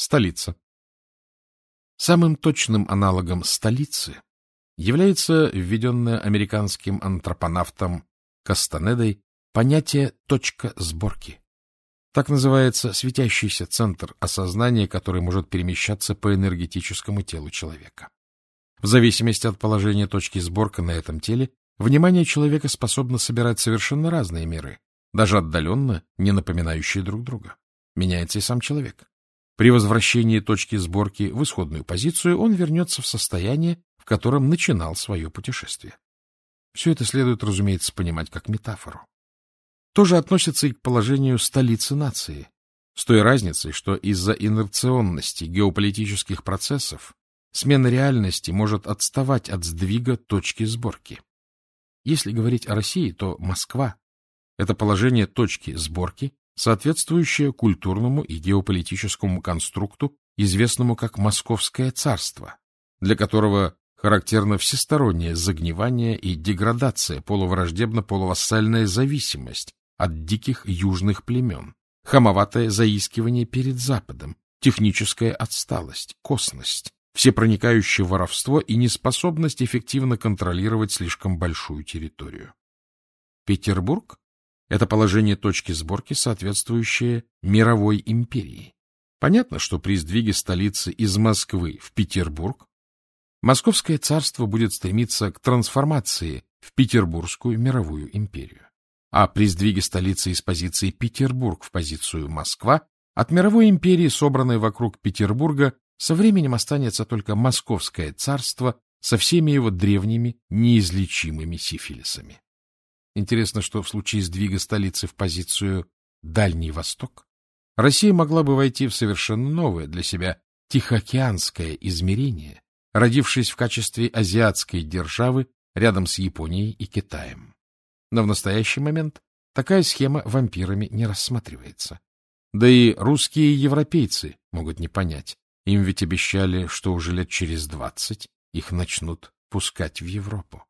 Столица. Самым точным аналогом столицы является введенное американским антропонавтом Кастанедой понятие «точка сборки». Так называется светящийся центр осознания, который может перемещаться по энергетическому телу человека. В зависимости от положения точки сборка на этом теле, внимание человека способно собирать совершенно разные миры, даже отдаленно не напоминающие друг друга. Меняется и сам человек. При возвращении точки сборки в исходную позицию он вернется в состояние, в котором начинал свое путешествие. Все это следует, разумеется, понимать как метафору. То же относится и к положению столицы нации, с той разницей, что из-за инерционности геополитических процессов смена реальности может отставать от сдвига точки сборки. Если говорить о России, то Москва — это положение точки сборки, соответствующее культурному и геополитическому конструкту, известному как Московское царство, для которого характерно всестороннее загнивание и деградация, полувраждебно-полувассальная зависимость от диких южных племен, хамоватое заискивание перед Западом, техническая отсталость, косность, всепроникающее воровство и неспособность эффективно контролировать слишком большую территорию. Петербург это положение точки сборки, соответствующее мировой империи. Понятно, что при сдвиге столицы из Москвы в Петербург Московское царство будет стремиться к трансформации в Петербургскую мировую империю. А при сдвиге столицы из позиции Петербург в позицию Москва от мировой империи, собранной вокруг Петербурга, со временем останется только Московское царство со всеми его древними неизлечимыми сифилисами. Интересно, что в случае сдвига столицы в позицию Дальний Восток Россия могла бы войти в совершенно новое для себя Тихоокеанское измерение, родившись в качестве азиатской державы рядом с Японией и Китаем. Но в настоящий момент такая схема вампирами не рассматривается. Да и русские европейцы могут не понять. Им ведь обещали, что уже лет через двадцать их начнут пускать в Европу.